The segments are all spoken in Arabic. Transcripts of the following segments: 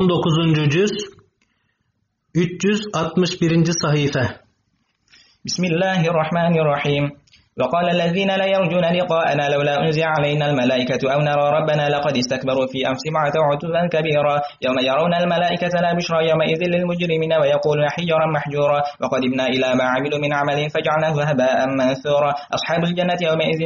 19. cüz 361. sayfa Bismillahirrahmanirrahim وقال الذين لا يرجون لقاءنا لولا أنزل علينا الملائكة أو نرى ربنا لقد استكبروا في أنفسهم عتوا كبيرا. يوم يرون الملائكة لا بشرى يومئذ للمجرمين ويقولون حجرا محجورا. وقدمنا إلى ما عملوا من عمل فجعلناه هباء منثورا. أصحاب الجنة يومئذ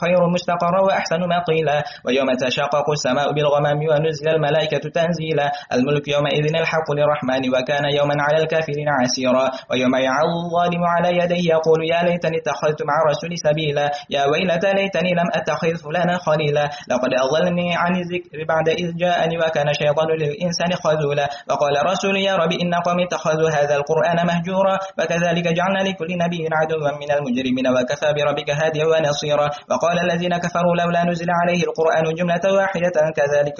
خير مستقرا وأحسن مقيلا. ويوم تشقق السماء بالغمام ونزل الملائكة تنزيلا. الملك يومئذ الحق للرحمن وكان يوما على الكافرين عسيرا. ويوم يعظ الظالم على يديه يقول يا ليتني اتخذت مع رسول الرسل سبيلا. يا ويلتى ليتني لم أتخذ فلانا خليلا. لقد أضلني عن الذكر بعد إذ جاءني وكان شيطان للإنسان خذولا. وقال رسول يا رب إن قوم اتخذوا هذا القرآن مهجورا. وكذلك جعلنا لكل نبي عدوا من المجرمين وكفى بربك هاديا ونصيرا. وقال الذين كفروا لولا نزل عليه القرآن جملة واحدة. كذلك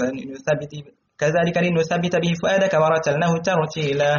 كذلك لنثبت به فؤادك ورتلناه ترتيلا.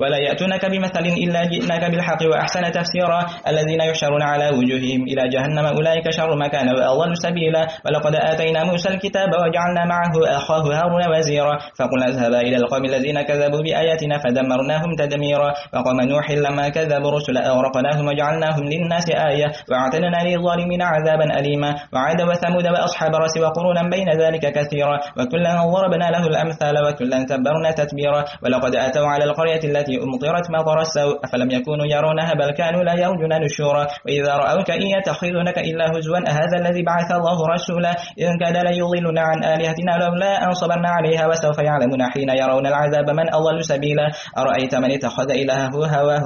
ولا يأتونك بمثل إلا جئناك بالحق وأحسن تفسيرا. الذين يحشرون على وجوههم إلى جهنم أولئك شر مكانا وأضل سبيلا. ولقد آتينا موسى الكتاب وجعلنا معه أخاه هارون وزيرا. فقلنا اذهبا إلى القوم الذين كذبوا بآياتنا فدمرناهم تدميرا. وقوم نوح لما كذبوا رسل أورقناهم وجعلناهم للناس آية. وأعتدنا للظالمين عذابا أليما. وعاد وثمود وأصحاب رس وقرونا بين ذلك كثيرا. وكلا ضربنا له الأمثال وكلا تبرنا تتبيرا. ولقد أتوا على القرية التي التي أمطرت مطر السوء أفلم يكونوا يرونها بل كانوا لا يرجون نشورا. وإذا رأوك إن يتخذونك إلا هزوا أهذا الذي بعث الله رسولا؟ إن كاد ليضلنا عن آلهتنا لولا أن صبرنا عليها وسوف يعلمون حين يرون العذاب من أضل سبيلا. أرأيت من اتخذ إلهه هواه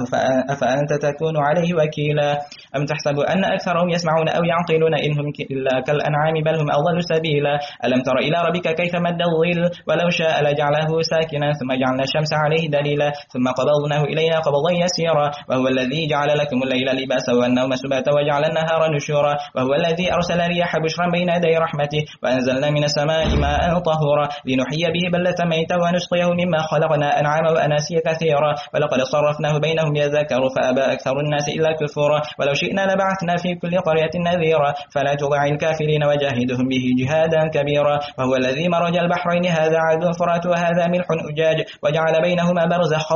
أفأنت تكون عليه وكيلا. أم تحسب أن أكثرهم يسمعون أو يعقلون إنهم إلا كالأنعام بل هم أضل سبيلا. ألم تر إلى ربك كيف مد الظل؟ ولو شاء لجعله ساكنا ثم جعلنا الشمس عليه دليلا. ثم قبضناه إلينا قبضا يسيرا وهو الذي جعل لكم الليل لباسا والنوم سباتا وجعل النهار نشورا وهو الذي أرسل رياح بشرا بين يدي رحمته وأنزلنا من السماء ماء طهورا لنحيي به بلة ميتا ونسقيه مما خلقنا أنعاما وأناسيا كثيرا ولقد صرفناه بينهم يذكروا فأبى أكثر الناس إلا كفورا ولو شئنا لبعثنا في كل قرية نذيرا فلا تضع الكافرين وجاهدهم به جهادا كبيرا وهو الذي مرج البحرين هذا عدو فرات وهذا ملح أجاج وجعل بينهما برزخا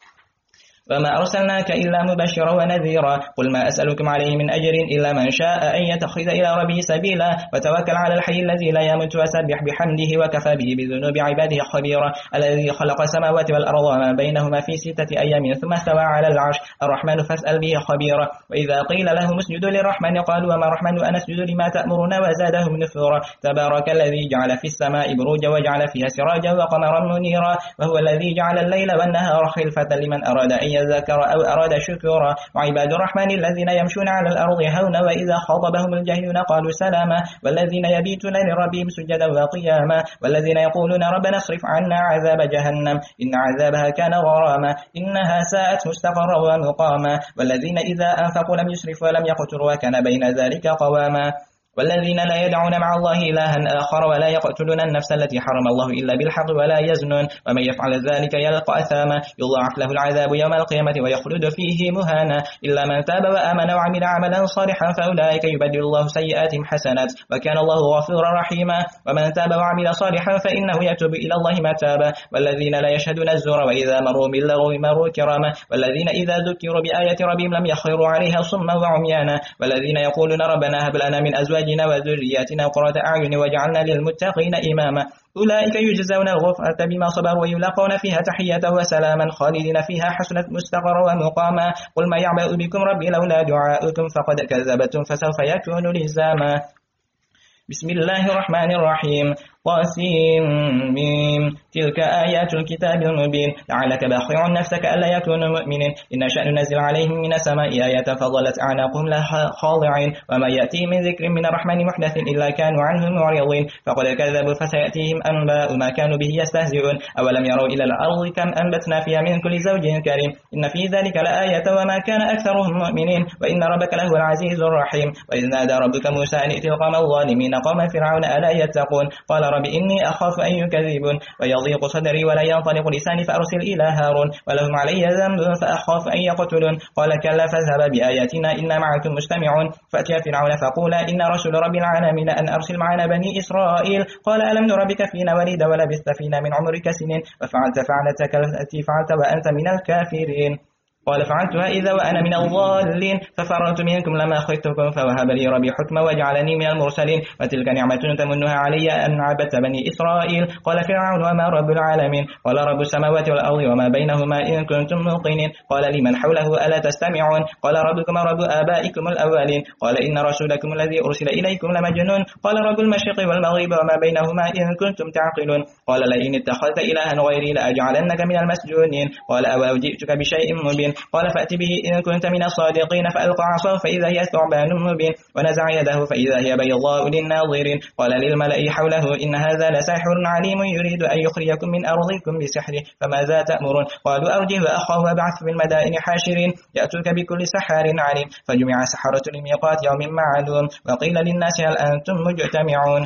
وما أرسلناك إلا مبشرا ونذيرا قل ما أسألكم عليه من أجر إلا من شاء أن يتخذ إلى ربه سبيلا وتوكل على الحي الذي لا يموت وسبح بحمده وكفى به بذنوب عباده خبيرا الذي خلق السماوات والأرض وما بينهما في ستة أيام ثم استوى على العرش الرحمن فاسأل به خبيرا وإذا قيل لهم اسجدوا للرحمن قالوا وما الرحمن أن اسجد لما تأمرنا وزادهم نفورا تبارك الذي جعل في السماء بروجا وجعل فيها سراجا وقمرا منيرا وهو الذي جعل الليل والنهار خلفة لمن أراد أن يذكر أو أراد شكورا. وعباد الرحمن الذين يمشون على الأرض هونا وإذا خاطبهم الجاهلون قالوا سلاما. والذين يبيتون لربهم سجدا وقياما. والذين يقولون ربنا اصرف عنا عذاب جهنم. إن عذابها كان غراما. إنها ساءت مستقرا ومقاما. والذين إذا أنفقوا لم يسرفوا ولم يقتروا وكان بين ذلك قواما. والذين لا يدعون مع الله إلها آخر ولا يقتلون النفس التي حرم الله إلا بالحق ولا يزنون. ومن يفعل ذلك يلقى أثاما. يضاعف له العذاب يوم القيامة ويخلد فيه مهانا. إلا من تاب وآمن وعمل عملا صالحا فأولئك يبدل الله سيئاتهم حسنات. وكان الله غفورا رحيما. ومن تاب وعمل صالحا فإنه يتوب إلى الله متابا. والذين لا يشهدون الزور وإذا مروا باللغو مروا كراما. والذين إذا ذكروا بآية ربهم لم يخروا عليها صما وعميانا. والذين يقولون ربنا هب لنا من أزواجنا أزواجنا وذرياتنا قرة أعين وجعلنا للمتقين إماما. أولئك يجزون الغفرة بما صبروا ويلاقون فيها تحية وسلاما خالدين فيها حسنة مستقر ومقاما. قل ما يعبأ بكم ربي لولا دعاؤكم فقد كذبتم فسوف يكون لزاما. بسم الله الرحمن الرحيم. ميم تلك آيات الكتاب المبين. لعلك باخع نفسك ألا يكونوا مؤمنين. إن شأن نزل عليهم من السماء آية فظلت أعناقهم لها خاضعين. وما يأتي من ذكر من الرحمن محدث إلا كانوا عنه معرضين. فقد كذبوا فسيأتيهم أنباء ما كانوا به يستهزئون. أولم يروا إلى الأرض كم أنبتنا فيها من كل زوج كريم. إن في ذلك لآية وما كان أكثرهم مؤمنين. وإن ربك لهو العزيز الرحيم. وإذ نادى ربك موسى أن ائت القوم الظالمين قوم فرعون ألا يتقون. قال رب إني أخاف أن يكذبون ويضيق صدري ولا ينطلق لساني فأرسل إلى هارون ولهم علي ذنب فأخاف أن يقتلون قال كلا فاذهب بآياتنا إنا معكم مستمعون فأتي فرعون فقولا إن رسول رب العالمين أن أرسل معنا بني إسرائيل قال ألم نربك فينا وليدا ولبثت فينا من عمرك سنين وفعلت فعلتك التي فعلت وأنت من الكافرين قال فعلتها إذا وأنا من الضالين. ففررت منكم لما أخذتكم فوهب لي ربي حكما وجعلني من المرسلين. وتلك نعمة تمنها علي أن عبدت بني إسرائيل. قال فرعون وما رب العالمين. قال رب السماوات والأرض وما بينهما إن كنتم موقنين. قال لمن حوله ألا تستمعون؟ قال ربكم رب آبائكم الأولين. قال إن رسولكم الذي أرسل إليكم لمجنون. قال رب المشرق والمغرب وما بينهما إن كنتم تعقلون. قال لئن اتخذت إلها غيري لأجعلنك من المسجونين. قال أو جئتك بشيء مبين؟ قال فأت به إن كنت من الصادقين فألقى عصاه فإذا هي ثعبان مبين ونزع يده فإذا هي بيضاء للناظرين. قال للملأ حوله إن هذا لساحر عليم يريد أن يخرجكم من أرضكم بسحره فماذا تأمرون؟ قالوا أرجه وأخاه وابعث في المدائن حاشرين يأتوك بكل سحار عليم. فجمع سحرة لميقات يوم معلوم وقيل للناس هل أنتم مجتمعون؟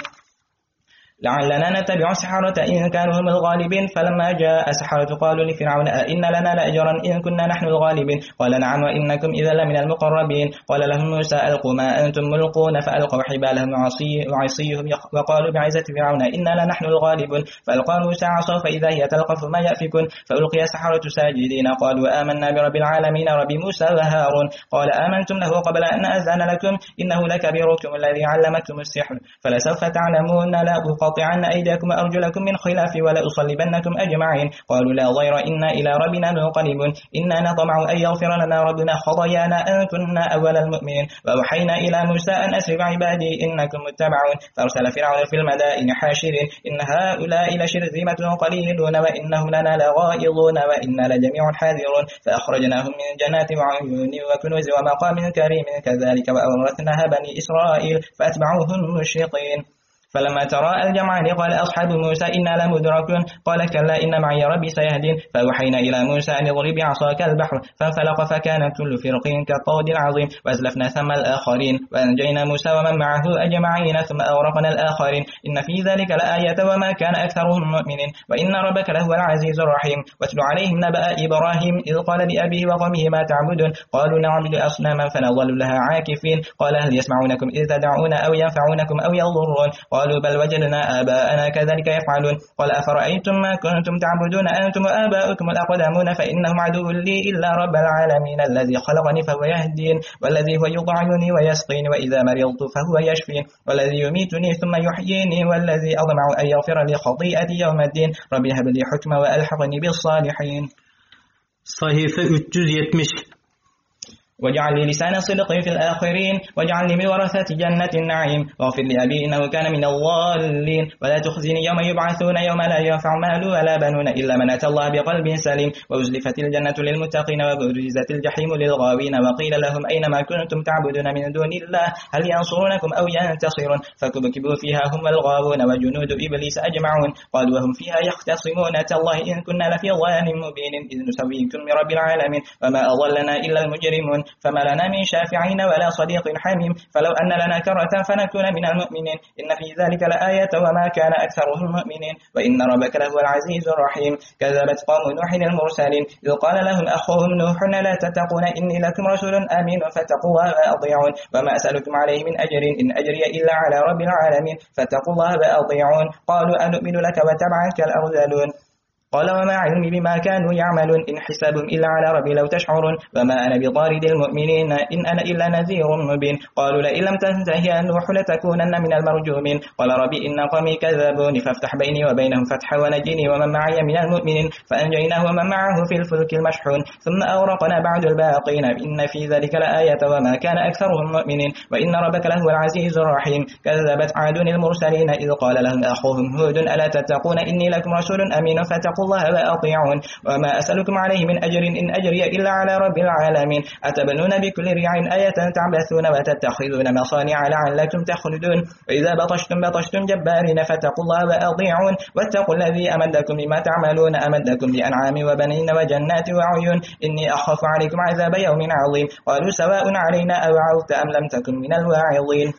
لعلنا نتبع السحرة إن كانوا هم الغالبين. فلما جاء السحرة قالوا لفرعون أئن لنا لأجرا إن كنا نحن الغالبين؟ قال نعم وإنكم إذا لمن المقربين. قال لهم موسى ألقوا ما أنتم ملقون. فألقوا حبالهم وعصيهم وقالوا بعزة فرعون إنا لنحن الغالبون. فألقى موسى عصا فإذا هي تلقف ما يأفكون. فألقي السحرة ساجدين. قالوا آمنا برب العالمين رب موسى وهارون. قال آمنتم له قبل أن أذن لكم؟ إنه لكبيركم الذي علمكم السحر. فلسوف تعلمون لا لأقطعن أيديكم وأرجلكم من خلاف ولا أصلبنكم أجمعين. قالوا لا ضير إنا إلى ربنا منقلبون. إنا نطمع أن يغفر لنا ربنا خطايانا أن كنا أول المؤمنين. وأوحينا إلى موسى أن أسر عبادي إنكم متبعون. فأرسل فرعون في المدائن حاشرين. إن هؤلاء لشرذمة قليلون وإنهم لنا لغائظون وإنا لجميع حاذرون. فأخرجناهم من جنات وعيون وكنوز ومقام كريم كذلك وأورثناها بني إسرائيل فأتبعوهم مشرقين. فلما ترى الجمعان قال أصحاب موسى إنا لمدركون قال كلا إن معي ربي سيهدين فأوحينا إلى موسى أن يضرب عصاك البحر فانفلق فكان كل فرق كالطود العظيم وأزلفنا ثم الآخرين وأنجينا موسى ومن معه أجمعين ثم أورقنا الآخرين إن في ذلك لآية وما كان أكثرهم مؤمنين وإن ربك لهو العزيز الرحيم واتل عليهم نبأ إبراهيم إذ قال لأبيه وقومه ما تعبدون قالوا نعبد أصناما فنظل لها عاكفين قال هل يسمعونكم إذ تدعون أو ينفعونكم أو يضرون قالوا بل وجدنا آباءنا كذلك يفعلون قال أفرأيتم ما كنتم تعبدون أنتم وآباؤكم الأقدمون فإنهم عدو لي إلا رب العالمين الذي خلقني فهو يهدين والذي هو يطعمني ويسقين وإذا مرضت فهو يشفين والذي يميتني ثم يحييني والذي أضمع أن يغفر لي خطيئتي يوم الدين ربي هب لي حكما وألحقني بالصالحين صحيفة 370 واجعل لي لسان صدق في الآخرين واجعل لي من ورثة جنة النعيم واغفر لأبي إنه كان من الضالين. ولا تخزني يوم يبعثون يوم لا ينفع مال ولا بنون إلا من أتى الله بقلب سليم. وأزلفت الجنة للمتقين وبرزت الجحيم للغاوين. وقيل لهم أينما كنتم تعبدون من دون الله؟ هل ينصرونكم أو ينتصرون؟ فكبكبوا فيها هم الغاوون وجنود إبليس أجمعون. قالوا وهم فيها يختصمون. تالله إن كنا لفي ضلال مبين إذ نسويكم برب العالمين. وما أضلنا إلا المجرمون. فما لنا من شافعين ولا صديق حميم. فلو أن لنا كرة فنكون من المؤمنين. إن في ذلك لآية وما كان أكثرهم مؤمنين. وإن ربك لهو العزيز الرحيم. كذبت قوم نوح المرسلين. إذ قال لهم أخوهم نوح لا تتقون إني لكم رسول آمين فاتقوا الله وأطيعون. وما أسألكم عليه من أجر. إن أجري إلا على رب العالمين. فاتقوا الله وأطيعون. قالوا أنؤمن لك وتبعك الأرذلون. قال وما علمي بما كانوا يعملون إن حسابهم إلا على ربي لو تشعرون وما أنا بطارد المؤمنين إن أنا إلا نذير مبين قالوا لئن لم تنتهي يا نوح لتكونن من المرجومين قال ربي إن قومي كذبوني فافتح بيني وبينهم فتحا ونجني ومن معي من المؤمنين فأنجيناه ومن معه في الفلك المشحون ثم أورقنا بعد الباقين إن في ذلك لآية وما كان أكثرهم مؤمنين وإن ربك لهو العزيز الرحيم كذبت عاد المرسلين إذ قال لهم أخوهم هود ألا تتقون إني لكم رسول أمين فتقوا الله وأطيعون وما أسألكم عليه من أجر إن أجري إلا على رب العالمين. أتبنون بكل ريع آية تعبثون وتتخذون مصانع لعلكم تخلدون. وإذا بطشتم بطشتم جبارين فاتقوا الله وأطيعون. واتقوا الذي أمدكم بما تعملون أمدكم بأنعام وبنين وجنات وعيون إني أخاف عليكم عذاب يوم عظيم. قالوا سواء علينا أوعظت أم لم تكن من الواعظين.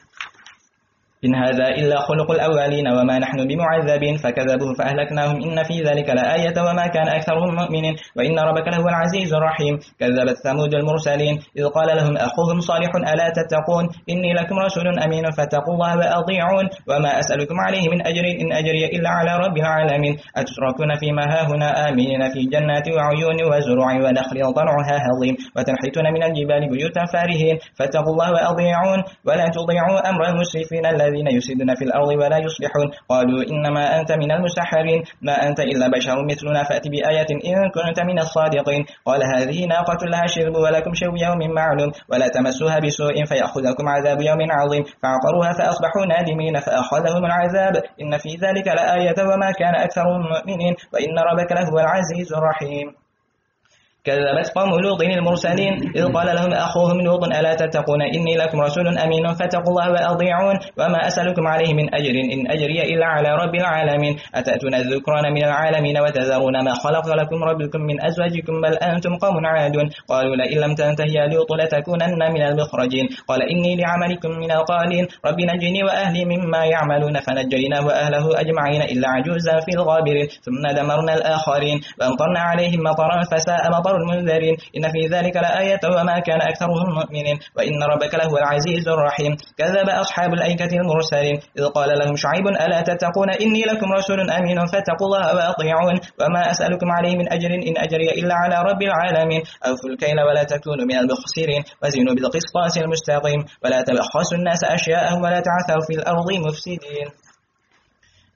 إن هذا إلا خلق الأولين وما نحن بمعذبين فكذبوه فأهلكناهم إن في ذلك لآية وما كان أكثرهم مؤمنين وإن ربك لهو العزيز الرحيم كذبت ثمود المرسلين إذ قال لهم أخوهم صالح ألا تتقون إني لكم رسول أمين فاتقوا الله وأطيعون وما أسألكم عليه من أجر إن أجري إلا على رب العالمين أتتركون فيما هاهنا آمين في جنات وعيون وزرع ونخل طلعها هضيم وتنحتون من الجبال بيوتا فارهين فاتقوا الله وأطيعون ولا تضيعوا أمر المسرفين يفسدون في الأرض ولا يصلحون. قالوا إنما أنت من المسحرين. ما أنت إلا بشر مثلنا. فأت بآية إن كنت من الصادقين. قال هذه ناقة لها شرب ولكم شرب يوم معلوم. ولا تمسوها بسوء فيأخذكم عذاب يوم عظيم. فعقروها فأصبحوا نادمين فأخذهم العذاب. إن في ذلك لآية وما كان أكثرهم مؤمنين. وإن ربك لهو العزيز الرحيم. كذبت قوم لوط المرسلين إذ قال لهم أخوهم لوط ألا تتقون إني لكم رسول أمين فاتقوا الله وأطيعون وما أسألكم عليه من أجر إن أجري إلا على رب العالمين أتأتون الذكران من العالمين وتذرون ما خلق لكم ربكم من أزواجكم بل أنتم قوم عادون قالوا لئن لم تنتهي يا لوط لتكونن من المخرجين قال إني لعملكم من القالين رب نجني وأهلي مما يعملون فنجيناه وأهله أجمعين إلا عجوزا في الغابرين ثم دمرنا الآخرين وأمطرنا عليهم مطرا فساء مطر المنذرين إن في ذلك لآية وما كان أكثرهم مؤمنين. وإن ربك لهو العزيز الرحيم. كذب أصحاب الأيكة المرسلين. إذ قال لهم شعيب ألا تتقون إني لكم رسول أمين فاتقوا الله وأطيعون. وما أسألكم عليه من أجر إن أجري إلا على رب العالمين. أوفوا الكيل ولا تكونوا من المخسرين. وزنوا بالقسطاس المستقيم. ولا تبخسوا الناس أشياءهم ولا تعثوا في الأرض مفسدين.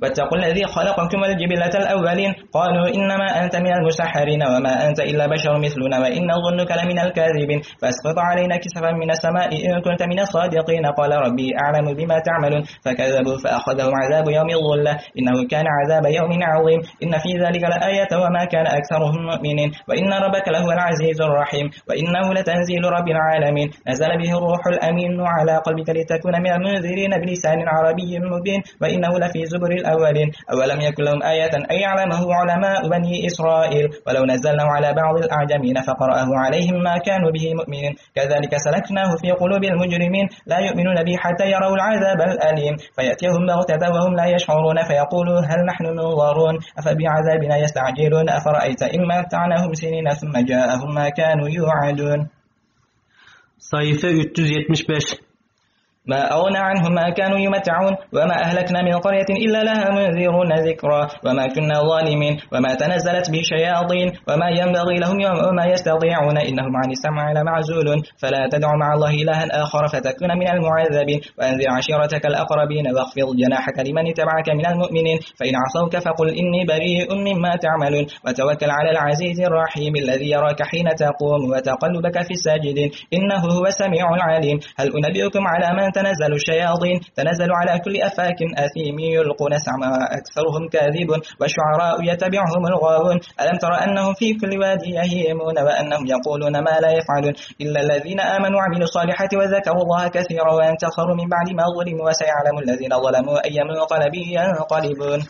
واتقوا الذي خلقكم والجبلة الأولين. قالوا إنما أنت من المسحرين وما أنت إلا بشر مثلنا وإن ظنك لمن الكاذبين. فاسقط علينا كسفا من السماء إن كنت من الصادقين. قال ربي أعلم بما تعملون. فكذبوا فأخذهم عذاب يوم الظلة إنه كان عذاب يوم عظيم. إن في ذلك لآية وما كان أكثرهم مؤمنين. وإن ربك لهو العزيز الرحيم. وإنه لتنزيل رب العالمين. نزل به الروح الأمين على قلبك لتكون من المنذرين بلسان عربي مبين. وإنه لفي زبر الأرض الأولين أولم يكن لهم آية أن يعلمه علماء بني إسرائيل؟ ولو نزلناه على بعض الأعجمين فقرأه عليهم ما كانوا به مؤمنين. كذلك سلكناه في قلوب المجرمين. لا يؤمنون به حتى يروا العذاب الأليم. فيأتيهم بغتة وهم لا يشعرون. فيقولوا هل نحن منظرون؟ أفبعذابنا يستعجلون؟ أفرأيت إن متعناهم سنين ثم جاءهم ما كانوا يوعدون؟ Sayfa 375 ما أغنى عنهم ما كانوا يمتعون وما أهلكنا من قرية إلا لها منذرون ذكرى وما كنا ظالمين وما تنزلت به شياطين وما ينبغي لهم وما يستطيعون إنهم عن السمع لمعزول فلا تدع مع الله إلها آخر فتكون من المعذبين وأنذر عشيرتك الأقربين واخفض جناحك لمن اتبعك من المؤمنين فإن عصوك فقل إني بريء مما تعملون وتوكل على العزيز الرحيم الذي يراك حين تقوم وتقلبك في الساجدين إنه هو السميع العليم هل أنبئكم على من تنزل الشياطين تنزل على كل أفاك أثيم يلقون سعما أكثرهم كاذب والشعراء يتبعهم الغاوون. ألم تر أنهم في كل وادي يهيمون وأنهم يقولون ما لا يفعلون؟ إلا الذين آمنوا وعملوا الصالحات وذكروا الله كثيرا وانتصروا من بعد ما ظلموا وسيعلم الذين ظلموا أي منقلب ينقلبون.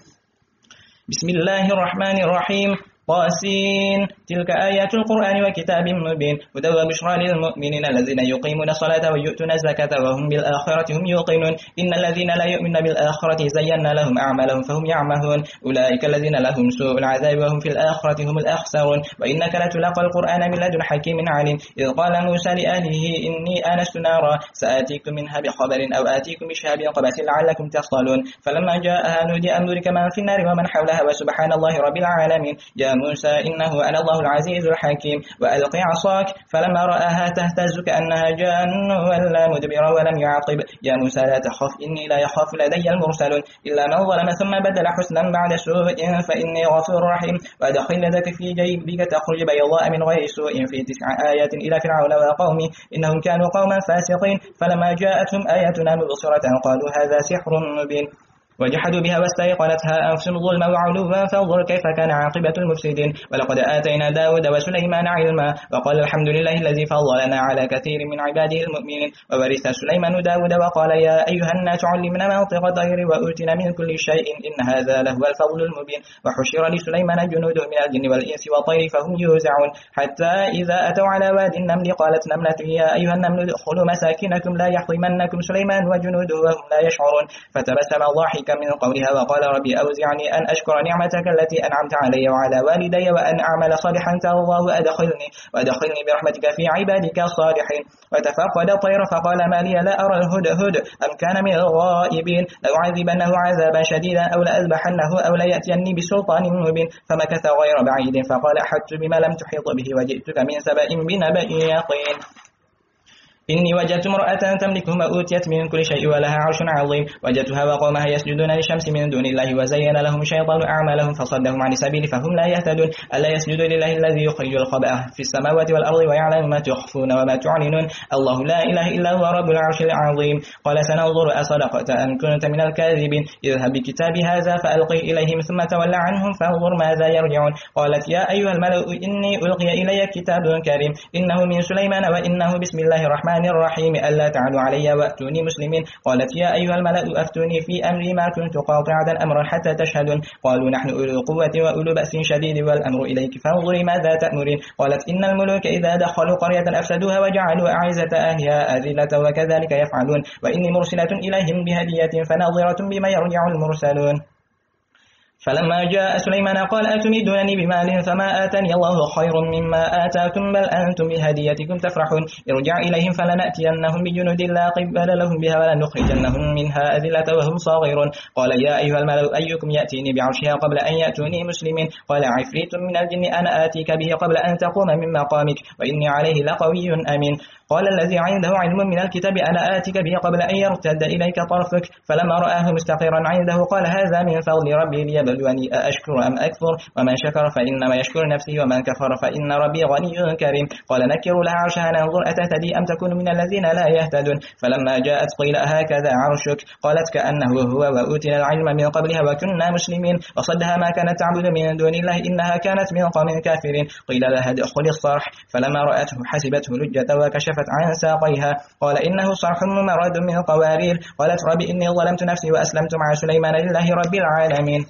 بسم الله الرحمن الرحيم. طاسين. تلك آيات القرآن وكتاب مبين. هدى وبشرى للمؤمنين الذين يقيمون الصلاة ويؤتون الزكاة وهم بالآخرة هم يوقنون. إن الذين لا يؤمنون بالآخرة زينا لهم أعمالهم فهم يعمهون. أولئك الذين لهم سوء العذاب وهم في الآخرة هم الأخسرون. وإنك لتلقى القرآن من لدن حكيم عليم. إذ قال موسى لأهله إني آنست نارا سآتيكم منها بخبر أو آتيكم بشهاب قبس لعلكم تصطلون فلما جاءها نودي أن ندرك من في النار ومن حولها وسبحان الله رب العالمين. موسى إنه أنا الله العزيز الحكيم. وألق عصاك فلما رآها تهتز كأنها جان ولا مدبر ولم يعقب. يا موسى لا تخف إني لا يخاف لدي المرسلون. إلا من ظلم ثم بدل حسنا بعد سوء فإني غفور رحيم. وأدخل يدك في جيبك تخرج بيضاء من غير سوء. في تسع آيات إلى فرعون وقومه إنهم كانوا قوما فاسقين. فلما جاءتهم آياتنا مبصرة قالوا هذا سحر مبين. وجحدوا بها واستيقنتها أنفسهم ظلما وعلوا فانظر كيف كان عاقبة المفسدين. ولقد آتينا داود وسليمان علما وقال الحمد لله الذي فضلنا على كثير من عباده المؤمنين. وورث سليمان داود وقال يا أيها الناس علمنا منطق الطير وأوتنا من كل شيء إن هذا لهو الفضل المبين. وحشر لسليمان جنوده من الجن والإنس والطير فهم يوزعون. حتى إذا أتوا على واد النمل قالت نملة يا أيها النمل ادخلوا مساكنكم لا يحطمنكم سليمان وجنوده وهم لا يشعرون. فتبسم ضاحكا من قولها وقال ربي أوزعني أن أشكر نعمتك التي أنعمت علي وعلى والدي وأن أعمل صالحا ترضاه وأدخلني, وأدخلني برحمتك في عبادك الصالحين. وتفقد الطير فقال ما لي لا أرى الهدهد أم كان من الغائبين؟ لأعذبنه عذابا شديدا أو لأذبحنه أو ليأتيني بسلطان مبين. فمكث غير بعيد فقال أحدت بما لم تحيط به وجئتك من سبأ بنبأ يقين. إني وجدت امرأة تملكهم وأوتيت من كل شيء ولها عرش عظيم. وجدتها وقومها يسجدون للشمس من دون الله وزين لهم الشيطان أعمالهم فصدهم عن السبيل فهم لا يهتدون. ألا يسجدوا لله الذي يخرج الخبأ في السماوات والأرض ويعلم ما تخفون وما تعلنون؟ الله لا إله إلا هو رب العرش العظيم. قال سننظر أصدقت أن كنت من الكاذبين؟ اذهب بكتابي هذا فألقي إليهم ثم تولى عنهم فانظر ماذا يرجعون. قالت يا أيها الملأ إني ألقي إلي كتاب كريم. إنه من سليمان وإنه بسم الله الرحمن الرحمن الرحيم ألا تعلوا علي وأتوني مسلمين. قالت يا أيها الملأ أفتوني في أمري ما كنت قاطعة أمرا حتى تشهدون. قالوا نحن أولو قوة وأولو بأس شديد والأمر إليك فانظري ماذا تأمرين. قالت إن الملوك إذا دخلوا قرية أفسدوها وجعلوا أعزة أهلها أذلة وكذلك يفعلون. وإني مرسلة إليهم بهدية فناظرة بما يرجع المرسلون. فلما جاء سليمان قال أتمدونني بمال فما آتاني الله خير مما آتاكم؟ بل أنتم بهديتكم تفرحون. ارجع إليهم فلنأتينهم بجنود لا قبل لهم بها ولنخرجنهم منها أذلة وهم صاغرون. قال يا أيها الملأ أيكم يأتيني بعرشها قبل أن يأتوني مسلمين؟ قال عفريت من الجن أنا آتيك به قبل أن تقوم من مقامك. وإني عليه لقوي أمين. قال الذي عنده علم من الكتاب أنا آتك به قبل أن يرتد إليك طرفك. فلما رآه مستقرا عنده قال هذا من فضل ربي ليبلوني أأشكر أم أكفر؟ ومن شكر فإنما يشكر نفسه ومن كفر فإن ربي غني كريم. قال نكروا لها عرشها ننظر أتهتدي أم تكون من الذين لا يهتدون؟ فلما جاءت قيل هكذا عرشك؟ قالت كأنه هو وأوتنا العلم من قبلها وكنا مسلمين. وصدها ما كانت تعبد من دون الله إنها كانت من قوم كافرين. قيل لها ادخل الصرح. فلما رأته حسبته لجة وكشفت كشفت عن ساقيها. قال إنه صرح ممرد من قوارير. قالت رب إني ظلمت نفسي وأسلمت مع سليمان لله رب العالمين.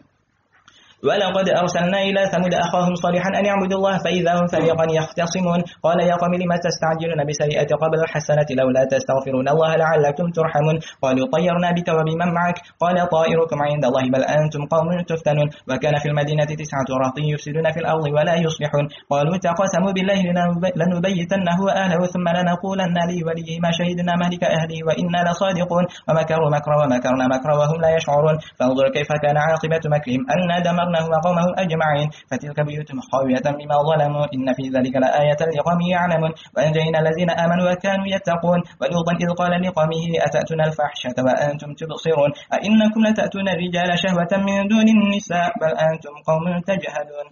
ولقد أرسلنا إلى ثمود أخاهم صالحا أن يعبدوا الله فإذا هم فريقا يختصمون. قال يا قوم لما تستعجلون بسيئة قبل الحسنة؟ لولا تستغفرون الله لعلكم ترحمون. قالوا طيرنا بك وبمن معك؟ قال طائركم عند الله بل أنتم قوم تفتنون. وكان في المدينة تسعة رهط يفسدون في الأرض ولا يصلحون قالوا تقاسموا بالله لنبيتنه وأهله ثم لنقولن لي وليه ما شهدنا مهلك أهله وإنا لصادقون. ومكروا مكرا ومكرنا مكرا وهم لا يشعرون. فانظر كيف كان عاقبة مكرهم أن دمر دمرناه وقومه أجمعين فتلك بيوتهم خاوية بما ظلموا إن في ذلك لآية لقوم يعلمون وأنجينا الذين آمنوا وكانوا يتقون ولوطا إذ قال لقومه أتأتون الفحشة وأنتم تبصرون أئنكم لتأتون الرجال شهوة من دون النساء بل أنتم قوم تجهلون